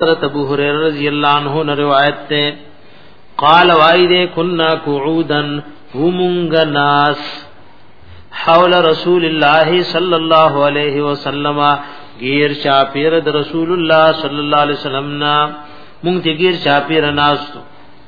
حضرت ابو هريره رضی الله عنه نے روایت تے قال وای دے کنا قعودا همغ ناس حول رسول الله صلی الله علیه وسلم غیر شاپیر رسول الله صلی الله علیه وسلم نا مونږ ته غیر شاپیر ناس تو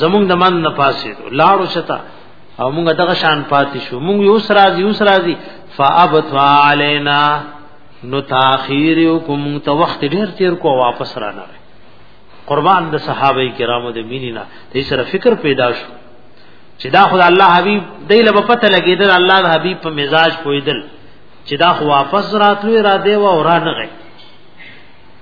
زمونږ د من نه پاسې لاړو شتا او موږ دغه شان پاتې شو موږ یو سره یو سره دي فابت علینا نو تاخیر کوم ته وخت ډیر تیر کو واپس را نه قربان د صحابه کرامو د مینینا دې سره فکر پیدا شو چې دا خدای الله حبیب دې له پته لګیدل الله د حبیب په مزاج پویدل چې دا خو واپس راتلو را دی و او را نه غي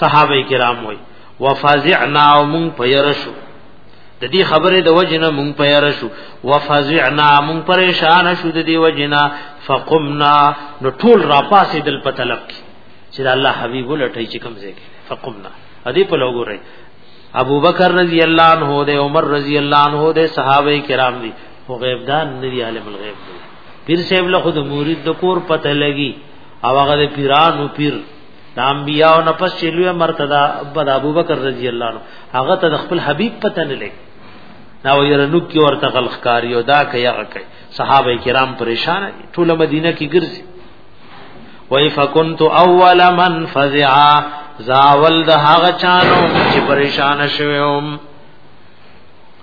صحابه کرام وای وفزعنا ومن پيرشو د دې خبره د وجنه مون پير شو وفزعنا مون پریشان شو د دې وجنه فقمنا نو ټول را پاسې دل په طلب کې چې الله حبيب لټي چې کوم ځای کې فقمنا ا دې په لوګو رہی ابو بکر رضی الله عنه د عمر رضی الله عنه د صحابه کرام دي او غیب دان ندي عالم الغیب دي پیر صاحب له خود مرید د کور پته لګي او هغه د پیرانو پیر د انبیاء او نفس چې لوی مرتدا ابد ابو بکر رضی الله عنه هغه ته خپل حبیب پته نه لګ دا ویره نو کې ورته خلق کاری او دا کوي هغه کوي صحابه کرام پریشان دي ټول مدینه کې ګرځي وای فکنت اول من فزعا زاول د هغه چانو چې پریشان شوم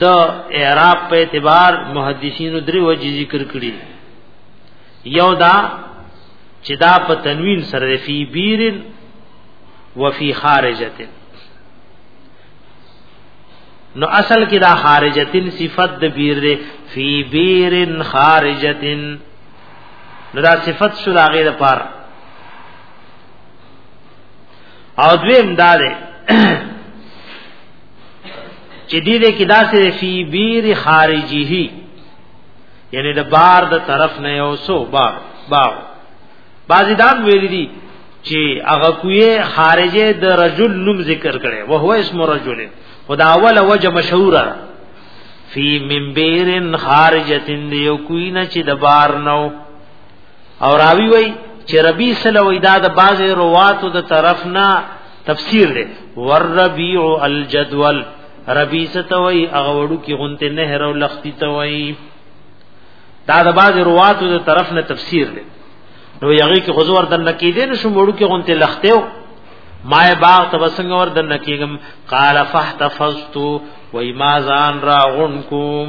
د اعراب په اعتبار محدثینو درې وجې ذکر کړي یو دا چې دا په تنوین سره فی بیر و فی خارجه نو اصل کې دا خارجتن صفت د بیر دی فی بیر خارجتن نو دا صفت شو دا غیر پر او دویم دا دی چې دې دې کې داسې فی بیر خارجه یعنی د بار د طرف نه یو سو بار باو بعضی دام ویل دي چې هغه کوی خارجه د رجل نوم ذکر کړي او هو اسم رجل خدا اول وجه مشهوره فی من بیر خارجه یو کوی نه چې د بار نو او راوی وای چې ربی صلی الله علیه و سلم د باز رواتو د طرف نه تفسیر دی والربيع الجدول ربی ستوي هغه وړو کې غونته نهر او لختی توي دا د باز رواتو د طرف نه تفسیر دی نو یغی کې حضور د نکیدې نو شو وړو کې غونته لخته و ما باغ تبسنګ ور د نکیګم قال فاحتفظت و ما زان را غن کوم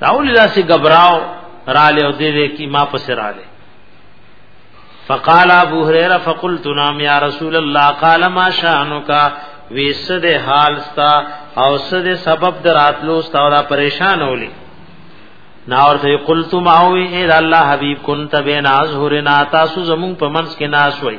داول داسې غبراو را له دې دې کی ما پس را له فقال ابو هريره فقلت نام يا رسول الله قال ما شانك وسد حال ستا او سد سبب دراتلو ستا را پریشان ولي نا اور ته قلت ما وي اے الله حبيب كنت بين ازهرنا تاسو زمون پمنس کې ناس وای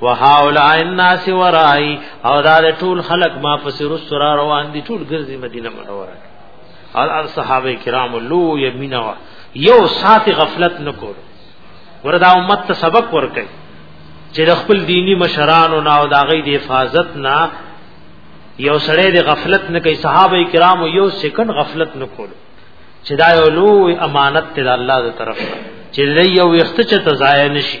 وهاولا الناس ورای او دا ټول خلق ما پس رسرا روان دي ټول ګرځي مدینه منوره او ال صحابه کرام لو یمینا یو سات غفلت نکور وردا امت ته سبق ورکړي چې د خپل دینی مشرانو نه او دا غي د حفاظت نه یو سړی د غفلت نه کوي صحابه کرام یو سکند غفلت نکول چې دا یو لو امانت ته الله تعالی طرف چې یو وخت چې تزایا نشي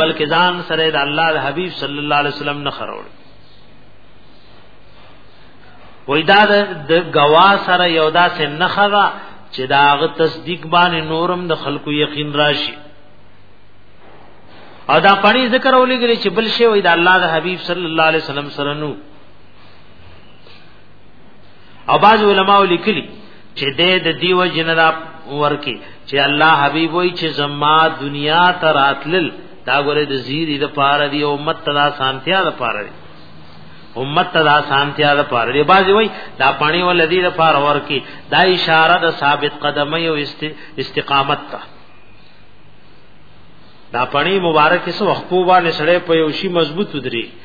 بلکې ځان سره د الله د حبيب صلی الله علیه وسلم نه خرول وای دا د غوا سره یو داسې نه خغه چې دا غ تصدیق باندې نورم د خلکو یقین راشي او دا پړی ذکر ولګری چې بل شی وای د الله د حبيب صلی الله علیه وسلم سره نو او بعض علما لیکلي چې د دیو جنرا ورکی چې الله حبیب وای چې زما دنیا ته راتلل دا ګوره د زیری د پاره دی امت ته دا سانتیا د پاره دی امت ته دا سانتیا د پاره دی بازی وای دا پانی ولذی د پاره ورکی دا اشاره د ثابت قدمه او استقامت ته دا پانی مبارک سو خپو باندې سره په یوشي مضبوط ودری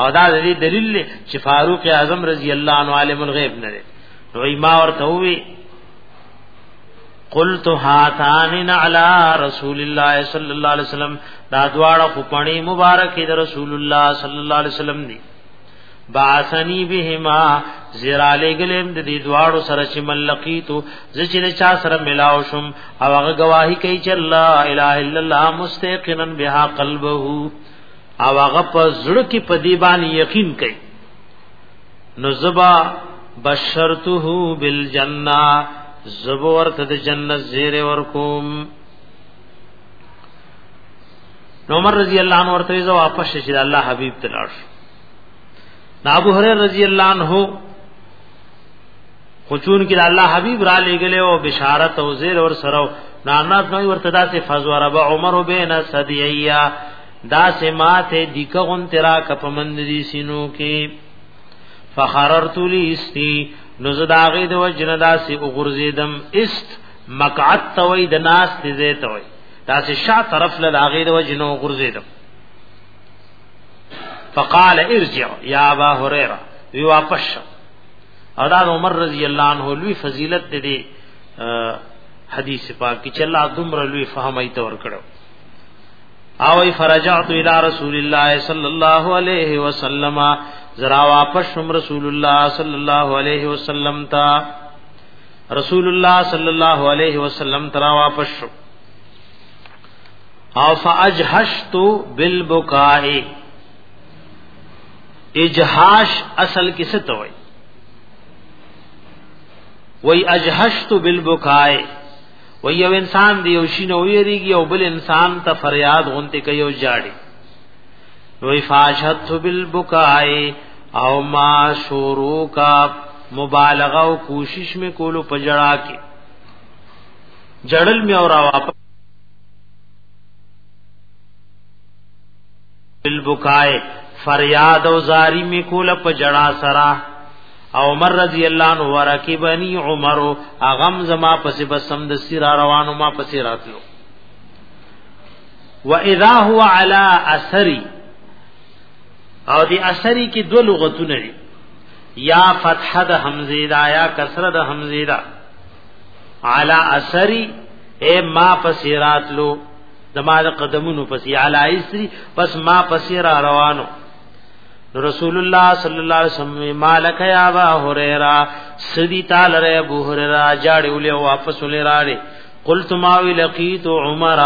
او دا دې دلیل دی چې فاروق اعظم رضی الله عنه عالم الغیب نه دی نو ما ورته وی قلت هاتان علی رسول الله صلی الله علیه وسلم دا دواړه خو پانی مبارک دی رسول الله صلی الله علیه وسلم دی باسنی بهما زرا لګلم د دې دواړو سره چې ملقیتو زچې چا سره ملاو شم او هغه گواہی کوي چې الله الا الله مستقینا بها قلبه او هغه په زړه کې په دی باندې یقین کوي نو زبا بشرته بالجنه زبو ورته د جنت زیر ورکوم نو عمر رضی الله عنه ورته زو واپس شي د الله حبیب تلار نو ابو هريره رضی الله عنه خچون کې الله حبیب را لېګل او بشارت او زیر ور سره نانات نو ورته داسې فزور ابو عمر بین صدیه دا سمات دیکغون ترا کپمند دی سینو کې فخررت لیستی نو زداغه د وجنه داسې وګرځیدم است مقعد توي د ناس دې زه توي داسې شا طرف له هغه د وجنه وګرځیدم فقال ارجع یا ابا هريره وی واپس او دا عمر رضی الله عنه لوی فضیلت دې حدیث پاک کې چې الله دومره لوی فهم ایت ور کړو او ای فرجعت الى رسول الله صلی الله علیه وسلم زرا واپس شم رسول الله صلی الله علیه وسلم تا رسول الله صلی الله علیه وسلم ترا واپس شم او فاجهشت بالبکاء اجهاش اصل کې څه توي وای اجهشت بالبکاء و یو انسان دی یو شینو یریږي او بل انسان ته فریاد غونته کوي او جاړي وی فاشت بالبکای او ما شروع کا مبالغه او کوشش می کولو پجړا کې جړل می اور واپس بالبکای فریاد او زاری می کوله پجړا سره او عمر رضی الله عنه ورکبنی عمر اغم زما پس بسم د سیر روانو ما پس راتلو و اذا هو علی اثری او دی اثری کی دو لغتونه دي یا فتح د حمزه دا یا کسر د حمزه دا علی اثری اے ما پس راتلو زما د قدمونو پس علی اثری پس ما پس را روانو رسول الله صلی الله علیه وسلم مالک یا ابا هريره سدی تعالی ر ابو هريره جاړي ولې واپس ولې راړي قلت ما لقيت عمر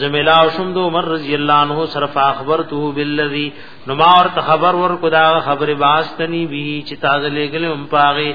زملا شم دو عمر رضی الله عنه صرف اخبرته بالذي نو ما ورته خبر ور کو دا خبر باستنی به چې تازه لګلم پاغه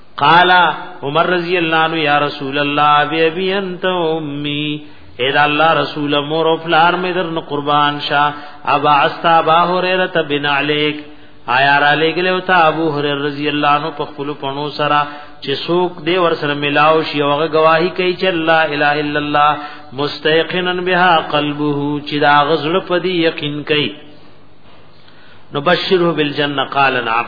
قال عمر رضی الله عنه یا رسول الله ابي ابي انت امي اے دا الله رسول مور او فلار می درن قربان شا ابا استا با هريره بن عليك آیا را لګل او تا ابو هريره رضی الله عنه په خپل پونو سرا چې څوک دی ور سره ملاو شي او گواہی کوي چې لا اله الا الله مستيقنا بها قلبه چې دا غزل په دې یقین کوي نبشره بالجنه قال نعم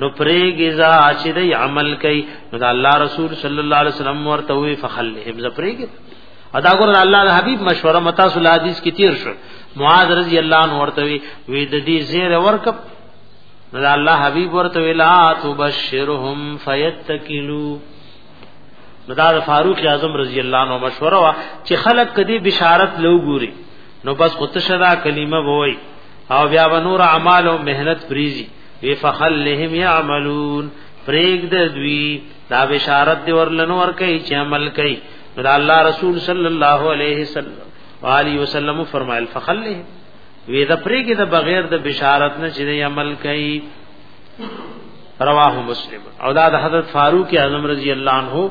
نو پریګی زا چې دی عمل کوي نو دا الله رسول صلی الله علیه وسلم ورته وی فخلهم ز پریګی ادا ګور الله د حبیب مشوره متا صلی حدیث کې تیر شو معاذ رضی الله عنه ورته وی وی د دې زیر ورک نو دا الله حبیب ورته ویلا تبشرهم فیتکلوا نو دا فاروق اعظم رضی الله عنه مشوره وا چې خلق کدی بشارت لو ګوري نو بس خود شدا کلمه وای او بیا ونور اعمال او مهنت فریزي وی فخلهم يعملون پریګ د دوی دا بشارت دی ورلن ور کوي چې عمل کوي نو الله رسول صلی الله علیه وسلم علی وسلم فرمایل فخله وی دا پریګ د بغیر د بشارت نه چې عمل کوي رواه مسلم او دا د حضرت فاروق اعظم رضی الله عنه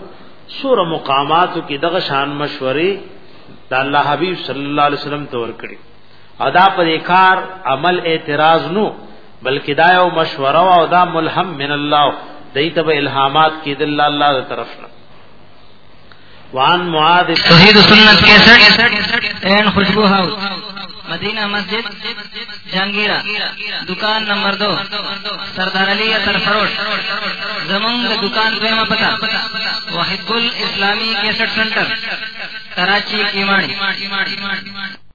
سور مقامات کې دغه شان مشورې د الله حبیب صلی الله علیه وسلم تور کړی ادا پر کار عمل اعتراض نو بلکې دا یو مشوره او دا ملهم من الله دایته به الهامات کې د الله الله تر طرف نه وان معاذ توحید سنت 61 این خوشبو هاوس مدینہ مسجد جہانگیرہ دکان نمبر دو سردار علی اثر فروش زمنگ دکان پہ پتا واحد گل اسلامی کیسٹ سینٹر کراچی کیماڑی